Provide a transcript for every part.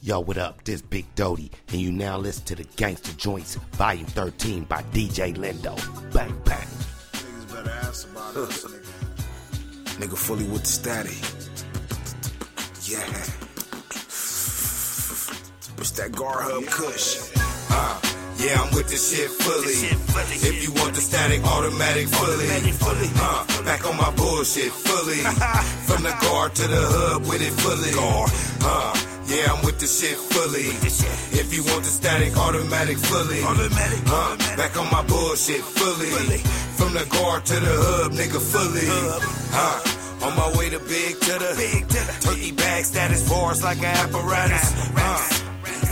Yo, what up? This Big Doty, and you now listen to the Gangsta Jointz, Volume 13 by DJ Lindo. Bang, bang. Niggas better ask about us, nigga. Nigga fully with the static. Yeah. It's that Gar Hub Kush. Uh, yeah, I'm with this shit fully. If you want the static, automatic fully. Uh, back on my bullshit fully. From the guard to the hub with it fully. Uh, yeah, I'm with the shit fully. If you want the static, automatic fully. Uh, back on my bullshit fully. From the guard to the hub, nigga fully. Uh, on my way to big to the big to the turkey bag status bars like an apparatus. Uh,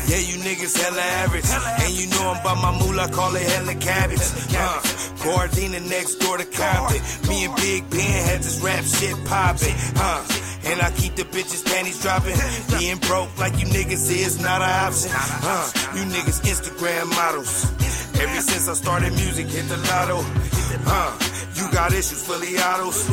yeah, you niggas hella average. And you know I'm by my moolah, call it hella cabbage. Uh, Gardena next door to Compton. Me and Big Ben had this rap shit poppin'. Uh, and I keep the bitches panties dropping. Being broke like you niggas is not an option. Uh, you niggas Instagram models. Ever since I started music, hit the lotto. Uh, you got issues, fully autos.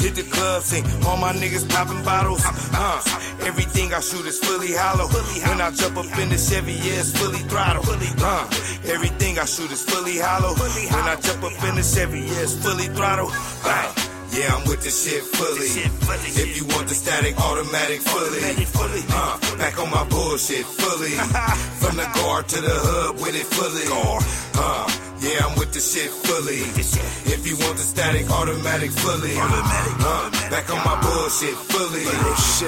Hit the club, sing. All my niggas popping bottles. Uh, everything I shoot is fully hollow. When I jump up in the Chevy, yeah, it's fully throttle. Uh, everything I shoot is fully hollow. When I jump up in the Chevy, yeah, it's fully throttle. Bang. Yeah, I'm with the shit fully. If you want the static, automatic fully. Uh, back on my bullshit fully. From the guard to the hub with it fully. Uh, yeah, I'm with the shit fully. If you want the static, automatic fully. Uh, back on my bullshit fully.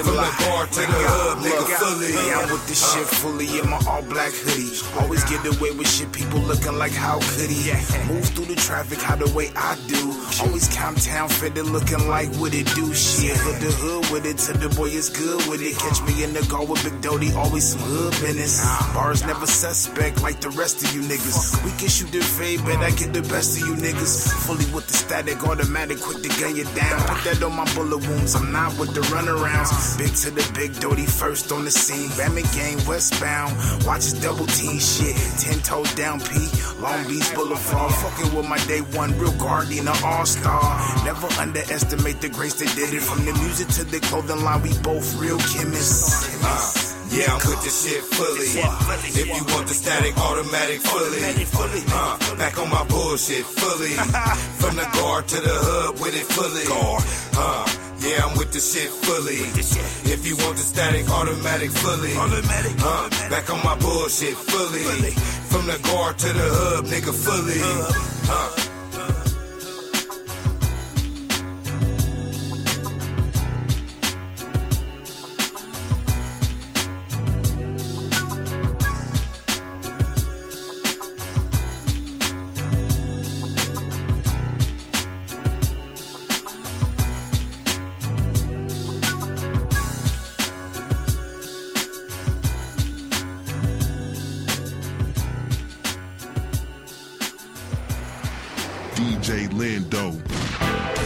From the guard to the hub, nigga fully. I'm with this shit fully in my all black hoodie. Always get away with shit, people looking like how could he? Move through the traffic how the way I do. Always count town fitted looking like what it do. Shit, hood to hood with it, till the boy is good with it. Catch me in the car with Big Doty, always some hood business. Bars never suspect like the rest of you niggas. We can shoot the fade, but I get the best of you niggas. Fully with the static, automatic, quick to gun you down. Put that on my bullet wounds, I'm not with the runarounds. Big to the Big Doty, first on the scene. Ramming gang westbound, watch his double team shit. Ten toes down, P. Long Beach Boulevard, fucking with my day one, real guardian, an all star. Never underestimate the grace that did it. From the music to the clothing line, we both real chemists. Uh, yeah, I'm with the shit fully. If you want the static, automatic fully. Uh, back on my bullshit fully. From the guard to the hub with it fully. Uh, with the shit fully. If you want the static, automatic fully. Automatic, huh? back on my bullshit fully. From the guard to the hub, nigga fully. Uh, DJ Lindo.